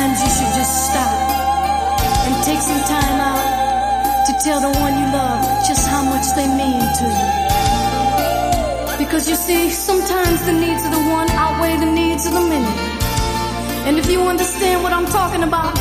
Sometimes you should just stop and take some time out to tell the one you love just how much they mean to you. Because you see, sometimes the needs of the one outweigh the needs of the many. And if you understand what I'm talking about,